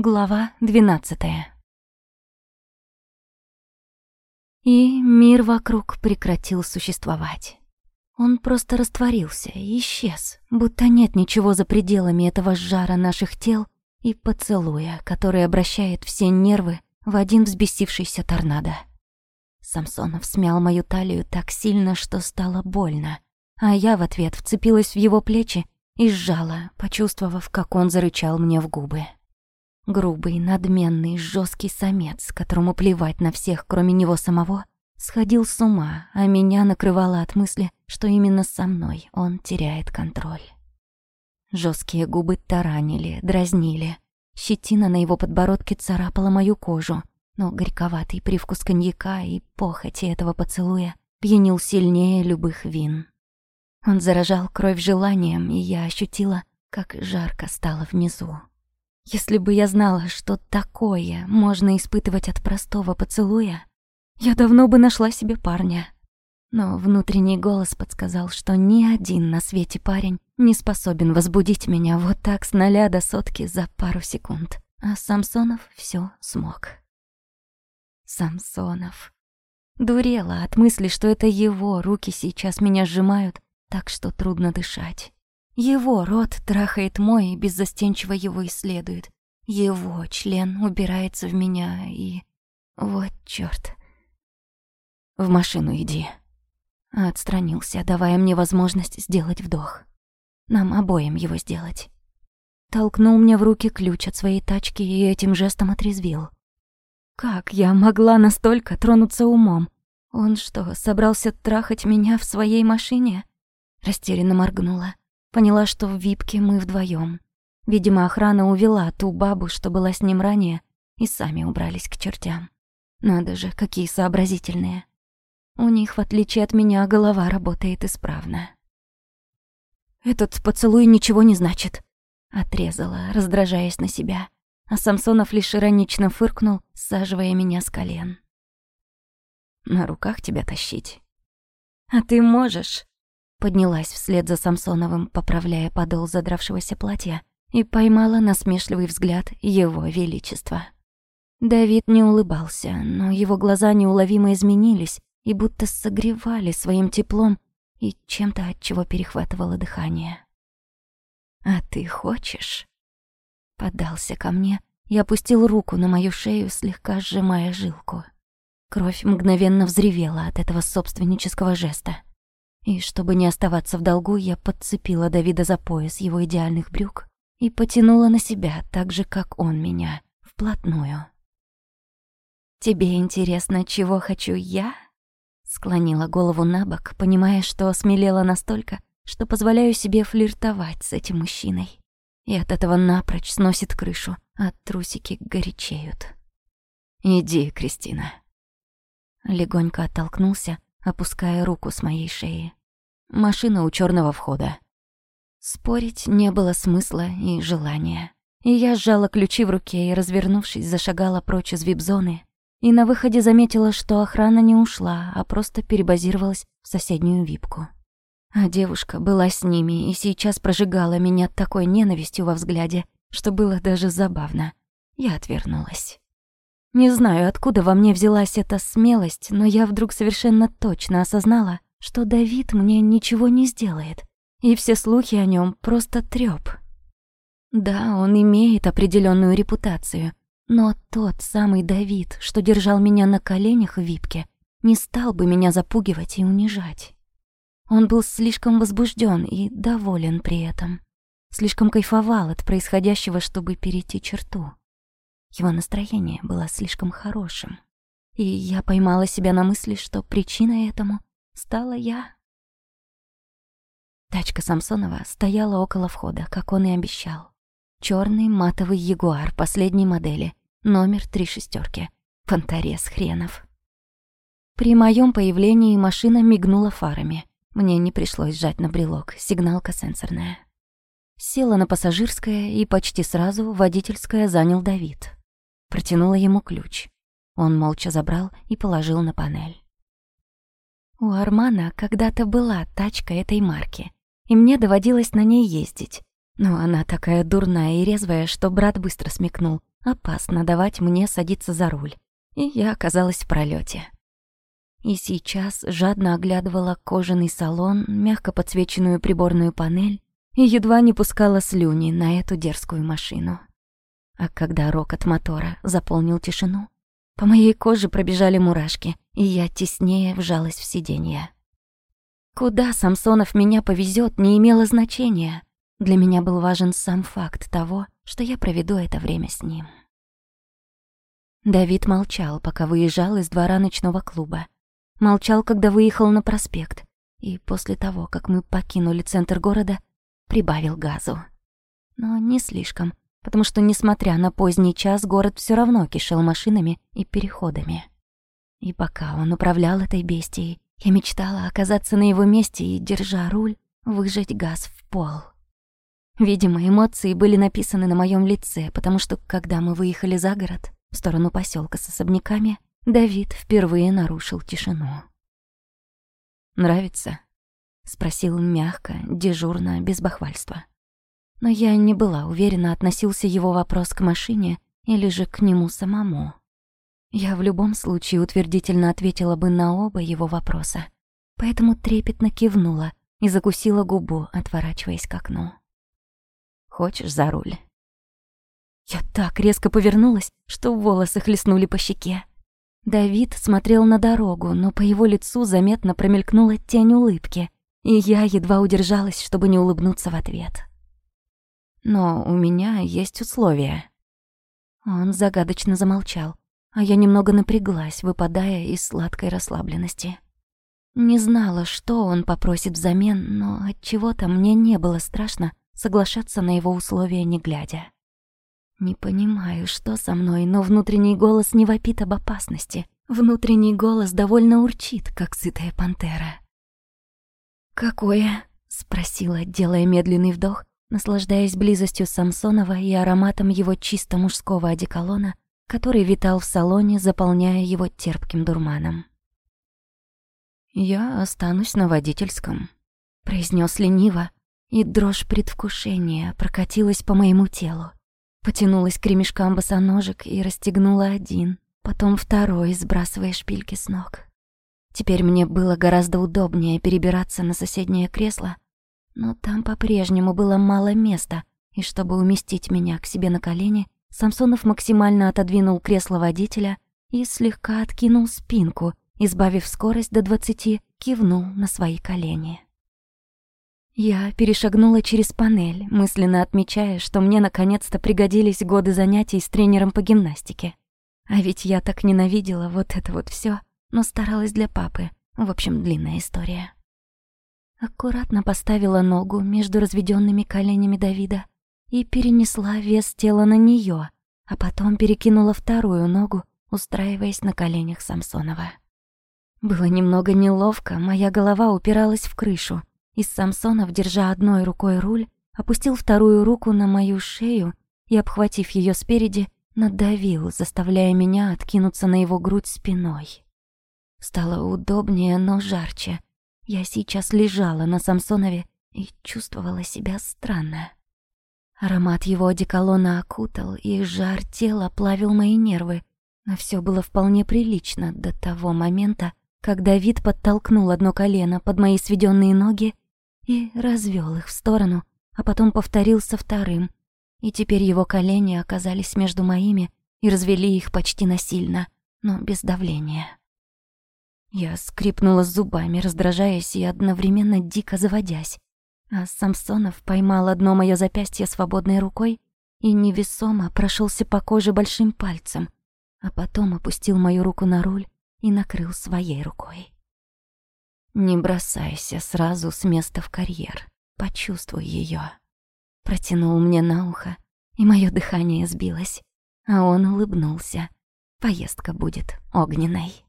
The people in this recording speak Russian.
Глава двенадцатая. И мир вокруг прекратил существовать. Он просто растворился и исчез, будто нет ничего за пределами этого жара наших тел и поцелуя, который обращает все нервы в один взбесившийся торнадо. Самсонов смял мою талию так сильно, что стало больно, а я в ответ вцепилась в его плечи и сжала, почувствовав, как он зарычал мне в губы. Грубый, надменный, жесткий самец, которому плевать на всех, кроме него самого, сходил с ума, а меня накрывало от мысли, что именно со мной он теряет контроль. Жесткие губы таранили, дразнили. Щетина на его подбородке царапала мою кожу, но горьковатый привкус коньяка и похоти этого поцелуя пьянил сильнее любых вин. Он заражал кровь желанием, и я ощутила, как жарко стало внизу. Если бы я знала, что такое можно испытывать от простого поцелуя, я давно бы нашла себе парня. Но внутренний голос подсказал, что ни один на свете парень не способен возбудить меня вот так с ноля до сотки за пару секунд. А Самсонов все смог. Самсонов. Дурела от мысли, что это его руки сейчас меня сжимают, так что трудно дышать. Его рот трахает мой и беззастенчиво его исследует. Его член убирается в меня и... Вот чёрт. В машину иди. Отстранился, давая мне возможность сделать вдох. Нам обоим его сделать. Толкнул мне в руки ключ от своей тачки и этим жестом отрезвил. Как я могла настолько тронуться умом? Он что, собрался трахать меня в своей машине? Растерянно моргнула. Поняла, что в випке мы вдвоем. Видимо, охрана увела ту бабу, что была с ним ранее, и сами убрались к чертям. Надо же, какие сообразительные. У них, в отличие от меня, голова работает исправно. «Этот поцелуй ничего не значит», — отрезала, раздражаясь на себя. А Самсонов лишь иронично фыркнул, саживая меня с колен. «На руках тебя тащить». «А ты можешь?» Поднялась вслед за Самсоновым, поправляя подол задравшегося платья, и поймала насмешливый взгляд его величества. Давид не улыбался, но его глаза неуловимо изменились и будто согревали своим теплом и чем-то, от чего перехватывало дыхание. «А ты хочешь?» Подался ко мне и опустил руку на мою шею, слегка сжимая жилку. Кровь мгновенно взревела от этого собственнического жеста. И чтобы не оставаться в долгу, я подцепила Давида за пояс его идеальных брюк и потянула на себя так же, как он меня, вплотную. «Тебе интересно, чего хочу я?» Склонила голову на бок, понимая, что осмелела настолько, что позволяю себе флиртовать с этим мужчиной. И от этого напрочь сносит крышу, а трусики горячеют. «Иди, Кристина». Легонько оттолкнулся, опуская руку с моей шеи. Машина у черного входа. Спорить не было смысла и желания. И я сжала ключи в руке и, развернувшись, зашагала прочь из вип-зоны. И на выходе заметила, что охрана не ушла, а просто перебазировалась в соседнюю випку. А девушка была с ними и сейчас прожигала меня такой ненавистью во взгляде, что было даже забавно. Я отвернулась. Не знаю, откуда во мне взялась эта смелость, но я вдруг совершенно точно осознала, что Давид мне ничего не сделает, и все слухи о нем просто трёп. Да, он имеет определенную репутацию, но тот самый Давид, что держал меня на коленях в випке, не стал бы меня запугивать и унижать. Он был слишком возбужден и доволен при этом. Слишком кайфовал от происходящего, чтобы перейти черту. Его настроение было слишком хорошим. И я поймала себя на мысли, что причиной этому стала я. Тачка Самсонова стояла около входа, как он и обещал. Черный матовый ягуар последней модели, номер три шестерки. Понторез хренов. При моем появлении машина мигнула фарами. Мне не пришлось сжать на брелок, сигналка сенсорная. Села на пассажирское, и почти сразу водительское занял Давид. Протянула ему ключ. Он молча забрал и положил на панель. У Армана когда-то была тачка этой марки, и мне доводилось на ней ездить. Но она такая дурная и резвая, что брат быстро смекнул. опасно давать мне садиться за руль, и я оказалась в пролете. И сейчас жадно оглядывала кожаный салон, мягко подсвеченную приборную панель и едва не пускала слюни на эту дерзкую машину. А когда рокот мотора заполнил тишину, по моей коже пробежали мурашки, и я теснее вжалась в сиденье. Куда Самсонов меня повезет, не имело значения. Для меня был важен сам факт того, что я проведу это время с ним. Давид молчал, пока выезжал из двора ночного клуба. Молчал, когда выехал на проспект. И после того, как мы покинули центр города, прибавил газу. Но не слишком, потому что, несмотря на поздний час, город все равно кишел машинами и переходами. И пока он управлял этой бестией, я мечтала оказаться на его месте и, держа руль, выжать газ в пол. Видимо, эмоции были написаны на моем лице, потому что, когда мы выехали за город, в сторону поселка с особняками, Давид впервые нарушил тишину. «Нравится?» — спросил мягко, дежурно, без бахвальства. Но я не была уверена, относился его вопрос к машине или же к нему самому. Я в любом случае утвердительно ответила бы на оба его вопроса, поэтому трепетно кивнула и закусила губу, отворачиваясь к окну. «Хочешь за руль?» Я так резко повернулась, что волосы хлестнули по щеке. Давид смотрел на дорогу, но по его лицу заметно промелькнула тень улыбки, и я едва удержалась, чтобы не улыбнуться в ответ. «Но у меня есть условия». Он загадочно замолчал, а я немного напряглась, выпадая из сладкой расслабленности. Не знала, что он попросит взамен, но от чего то мне не было страшно соглашаться на его условия, не глядя. Не понимаю, что со мной, но внутренний голос не вопит об опасности. Внутренний голос довольно урчит, как сытая пантера. «Какое?» — спросила, делая медленный вдох, наслаждаясь близостью Самсонова и ароматом его чисто мужского одеколона, который витал в салоне, заполняя его терпким дурманом. «Я останусь на водительском», — произнес лениво, и дрожь предвкушения прокатилась по моему телу. Потянулась к ремешкам босоножек и расстегнула один, потом второй, сбрасывая шпильки с ног. Теперь мне было гораздо удобнее перебираться на соседнее кресло, но там по-прежнему было мало места, и чтобы уместить меня к себе на колени, Самсонов максимально отодвинул кресло водителя и слегка откинул спинку, избавив скорость до двадцати, кивнул на свои колени. Я перешагнула через панель, мысленно отмечая, что мне наконец-то пригодились годы занятий с тренером по гимнастике. А ведь я так ненавидела вот это вот все, но старалась для папы. В общем, длинная история. Аккуратно поставила ногу между разведенными коленями Давида и перенесла вес тела на нее, а потом перекинула вторую ногу, устраиваясь на коленях Самсонова. Было немного неловко, моя голова упиралась в крышу, и Самсонов, держа одной рукой руль, опустил вторую руку на мою шею и, обхватив ее спереди, надавил, заставляя меня откинуться на его грудь спиной. Стало удобнее, но жарче. Я сейчас лежала на Самсонове и чувствовала себя странно. Аромат его одеколона окутал, и жар тела плавил мои нервы, но все было вполне прилично до того момента, когда вид подтолкнул одно колено под мои сведенные ноги и развел их в сторону, а потом повторил со вторым, и теперь его колени оказались между моими и развели их почти насильно, но без давления. Я скрипнула зубами, раздражаясь и одновременно дико заводясь, а Самсонов поймал одно моё запястье свободной рукой и невесомо прошелся по коже большим пальцем, а потом опустил мою руку на руль и накрыл своей рукой. Не бросайся сразу с места в карьер. Почувствуй ее. Протянул мне на ухо, и мое дыхание сбилось. А он улыбнулся. Поездка будет огненной.